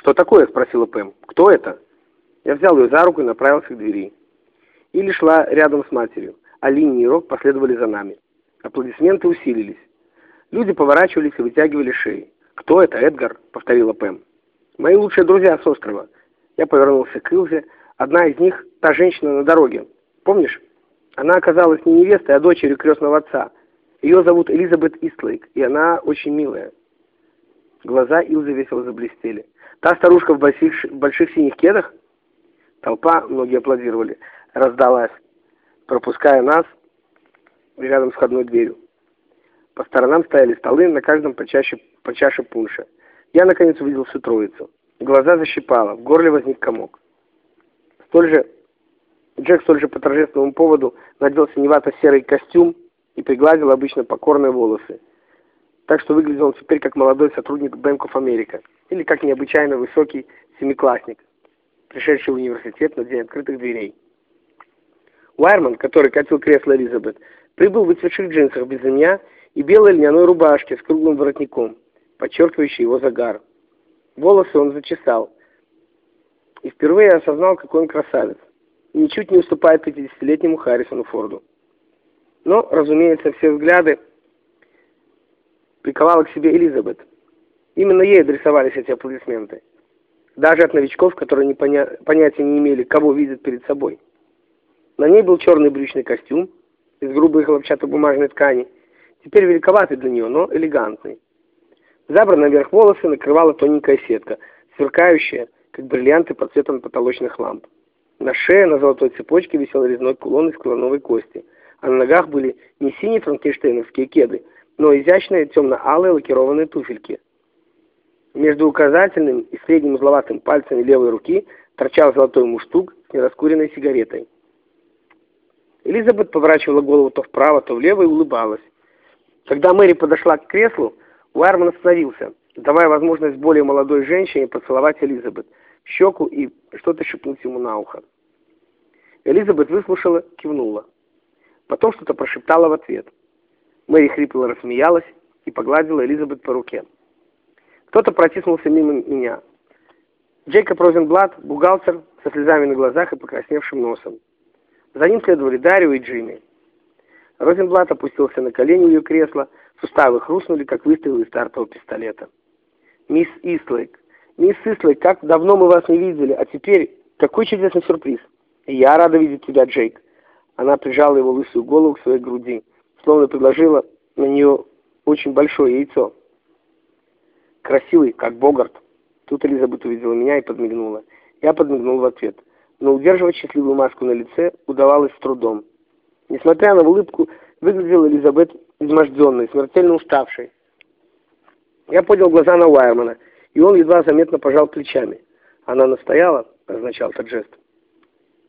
«Что такое?» — спросила Пэм. «Кто это?» Я взял ее за руку и направился к двери. Или шла рядом с матерью, а и Рок последовали за нами. Аплодисменты усилились. Люди поворачивались и вытягивали шеи. «Кто это, Эдгар?» — повторила Пэм. «Мои лучшие друзья с острова». Я повернулся к Илзе. Одна из них — та женщина на дороге. Помнишь? Она оказалась не невестой, а дочерью крестного отца. Ее зовут Элизабет Истлейк, и она очень милая. Глаза Илзы весело заблестели. «Та старушка в больших, больших синих кедах?» Толпа, многие аплодировали, раздалась, пропуская нас рядом с входной дверью. По сторонам стояли столы, на каждом по чаше пунша. Я, наконец, увидел всю троицу. Глаза защипало, в горле возник комок. Столь же, Джек столь же по торжественному поводу надел синевато-серый костюм и пригладил обычно покорные волосы. Так что выглядел он теперь как молодой сотрудник Bank of America или как необычайно высокий семиклассник, пришедший в университет на день открытых дверей. Уайерман, который катил кресло Элизабет, прибыл в выцветших джинсах без ремня и белой льняной рубашке с круглым воротником, подчеркивающей его загар. Волосы он зачесал. И впервые осознал, какой он красавец. И ничуть не уступает 50-летнему Харрисону Форду. Но, разумеется, все взгляды приковала к себе Элизабет. Именно ей адресовались эти аплодисменты. Даже от новичков, которые не поня понятия не имели, кого видят перед собой. На ней был черный брючный костюм из грубой хлопчатобумажной ткани, теперь великоватый для нее, но элегантный. Забранные вверх волосы накрывала тоненькая сетка, сверкающая, как бриллианты под цветом потолочных ламп. На шее на золотой цепочке висел резной кулон из клоновой кости, а на ногах были не синие франкенштейновские кеды, но изящные темно-алые лакированные туфельки. Между указательным и средним узловатым пальцами левой руки торчал золотой муштук с нераскуренной сигаретой. Элизабет поворачивала голову то вправо, то влево и улыбалась. Когда Мэри подошла к креслу, Уайерман остановился, давая возможность более молодой женщине поцеловать Элизабет в щеку и что-то шепнуть ему на ухо. Элизабет выслушала, кивнула. Потом что-то прошептала в ответ. Мэри хрипло рассмеялась и погладила Элизабет по руке. Кто-то протиснулся мимо меня. Джейкоб Розенблат, бухгалтер, со слезами на глазах и покрасневшим носом. За ним следовали Дарио и Джимми. Розенблат опустился на колени ее кресла, суставы хрустнули, как выстрелы из стартового пистолета. «Мисс Ислейк! Мисс Ислейк, как давно мы вас не видели, а теперь какой чудесный сюрприз! Я рада видеть тебя, Джейк!» Она прижала его лысую голову к своей груди, словно предложила на нее очень большое яйцо. «Красивый, как Богарт!» Тут Элизабет увидела меня и подмигнула. Я подмигнул в ответ. Но удерживать счастливую маску на лице удавалось с трудом. Несмотря на улыбку, выглядела Элизабет изможденной, смертельно уставшей. Я поднял глаза на Уайермана, и он едва заметно пожал плечами. Она настояла, означал этот жест.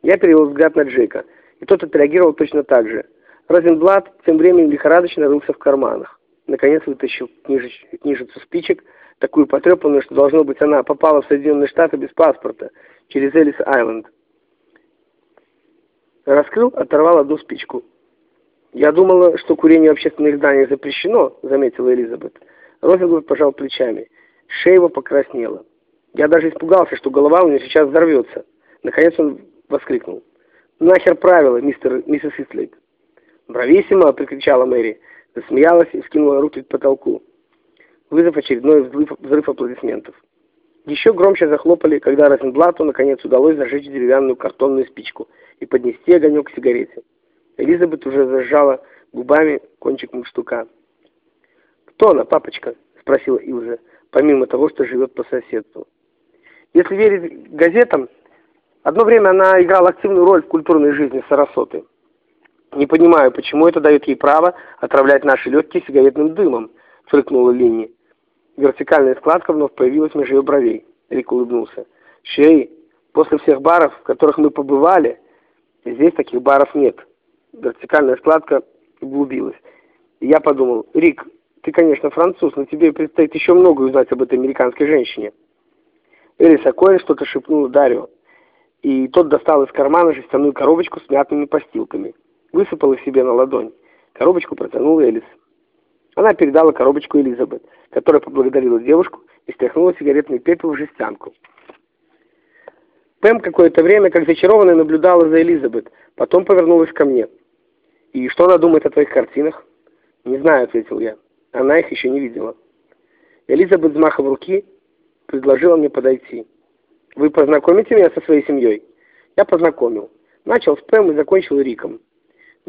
Я перевел взгляд на Джейка, и тот отреагировал точно так же. Розенблат тем временем лихорадочно рылся в карманах. Наконец вытащил книжеч... книжицу спичек, такую потрепанную, что, должно быть, она попала в Соединенные Штаты без паспорта, через Элис-Айленд. Раскрыл, оторвал одну спичку. «Я думала, что курение в общественных зданиях запрещено», — заметила Элизабет. Розенблат пожал плечами. Шея его покраснела. Я даже испугался, что голова у него сейчас взорвется. Наконец он воскликнул. «Нахер правила, мистер, миссис Истлейк!» «Брависсимо!» — прикричала Мэри. Засмеялась и скинула руки к потолку, вызвав очередной взрыв, взрыв аплодисментов. Еще громче захлопали, когда Розенблату наконец удалось зажечь деревянную картонную спичку и поднести огонек к сигарете. Элизабет уже зажала губами кончик мундштука. «Кто она, папочка?» — спросила Илза, помимо того, что живет по соседству. Если верить газетам, одно время она играла активную роль в культурной жизни Сарасоты. «Не понимаю, почему это дает ей право отравлять наши легкие сигаретным дымом?» — фыркнула Линни. Вертикальная складка вновь появилась между ее бровей. Рик улыбнулся. «Шей, после всех баров, в которых мы побывали, здесь таких баров нет». Вертикальная складка углубилась. И я подумал, «Рик, ты, конечно, француз, но тебе предстоит еще многое узнать об этой американской женщине». Элиса Коэн что-то шепнула Дарио, и тот достал из кармана жестяную коробочку с мятными постилками. Высыпал их себе на ладонь. Коробочку протянул Элис. Она передала коробочку Элизабет, которая поблагодарила девушку и стряхнула сигаретный пепел в жестянку. Пэм какое-то время, как зачарованная, наблюдала за Элизабет, потом повернулась ко мне. «И что она думает о твоих картинах?» «Не знаю», — ответил я. Она их еще не видела. Элизабет взмахом руки предложила мне подойти. «Вы познакомите меня со своей семьей?» Я познакомил. Начал с Пэм и закончил Риком.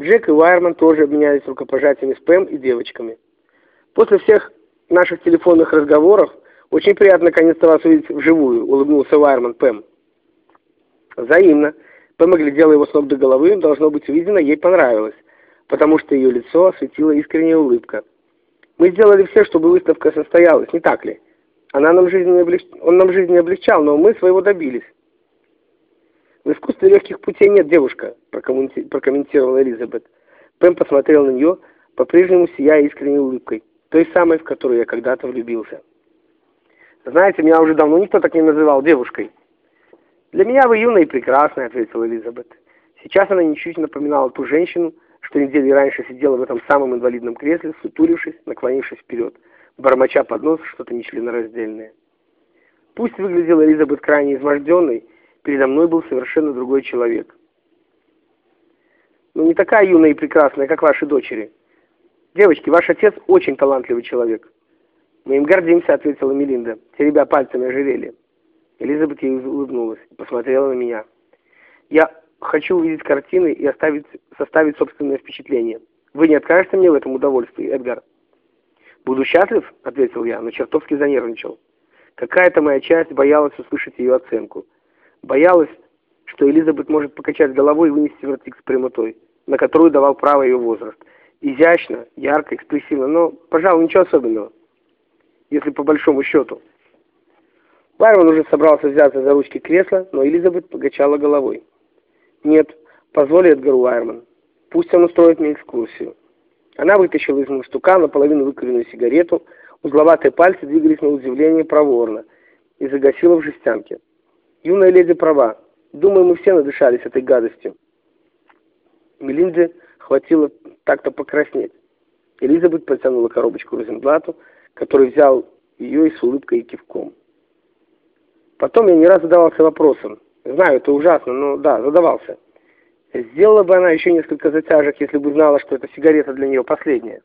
Джек и Уайерман тоже обменялись рукопожатиями с Пэм и девочками. После всех наших телефонных разговоров очень приятно наконец-то вас увидеть вживую, улыбнулся Уайерман Пэм. Взаимно. Пэм оглядела его с ног до головы, должно быть увидено, ей понравилось, потому что ее лицо осветила искренняя улыбка. Мы сделали все, чтобы выставка состоялась, не так ли? Она нам жизнь облег... Он нам жизнь не облегчал, но мы своего добились. В искусстве легких путей нет, девушка, прокомментировала Элизабет. Пэм посмотрел на нее, по-прежнему сияя искренней улыбкой, той самой, в которую я когда-то влюбился. Знаете, меня уже давно никто так не называл девушкой. Для меня вы юная и прекрасная, ответила Элизабет. Сейчас она ничуть не напоминала ту женщину, что недели раньше сидела в этом самом инвалидном кресле, сутулившись, наклонившись вперед, бормоча под нос что-то нечленораздельное. Пусть выглядела Элизабет крайне изможденной, передо мной был совершенно другой человек. Но не такая юная и прекрасная, как ваши дочери. Девочки, ваш отец очень талантливый человек. Мы им гордимся, ответила Мелинда, теребя пальцами ожерелье. Элизабет ей улыбнулась и посмотрела на меня. Я хочу увидеть картины и оставить, составить собственное впечатление. Вы не откажете мне в этом удовольствии, Эдгар? Буду счастлив, ответил я, но чертовски занервничал. Какая-то моя часть боялась услышать ее оценку. Боялась, что Элизабет может покачать головой и вынести вердикт с прямотой, на которую давал право ее возраст. Изящно, ярко, экспрессивно, но, пожалуй, ничего особенного, если по большому счету. Байрон уже собрался взяться за ручки кресла, но Элизабет покачала головой. «Нет, позволь Эдгару Уайерман. Пусть он устроит мне экскурсию». Она вытащила из мундштука наполовину выкуренную сигарету, узловатые пальцы двигались на удивление проворно, и загасила в жестянке. Юная леди права. Думаю, мы все надышались этой гадостью. Мелинде хватило так-то покраснеть. Элизабет протянула коробочку Розенблату, который взял ее и с улыбкой и кивком. Потом я не раз задавался вопросом. Знаю, это ужасно, но да, задавался. Сделала бы она еще несколько затяжек, если бы знала, что эта сигарета для нее последняя.